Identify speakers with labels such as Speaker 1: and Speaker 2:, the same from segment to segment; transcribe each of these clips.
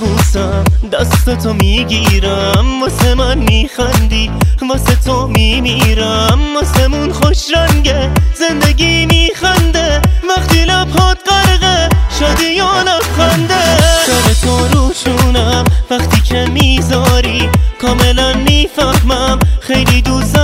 Speaker 1: میبوسم دست تو می‌گیرم واسه من میخندی واسه تو میمیرم واسه مون خوش رنگه زندگی میخنده وقتی لبهات غرقه شادی یا لبخنده سر تو روشونم وقتی که می‌ذاری کاملا می‌فهمم خیلی دوست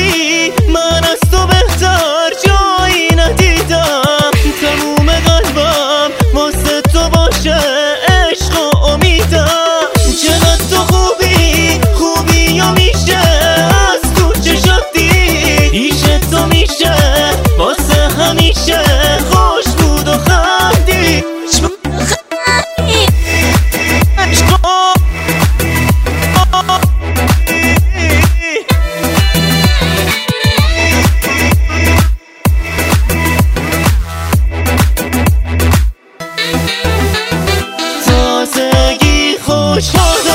Speaker 1: بی من از تو بهتر جایی ندیدم. تموم قلبم واسه تو باشه عشق و امیدم. چقدر تو خوبی خوبی یا میشه؟ از تو چه شدی ایشه تو میشه واسه همیشه. the closet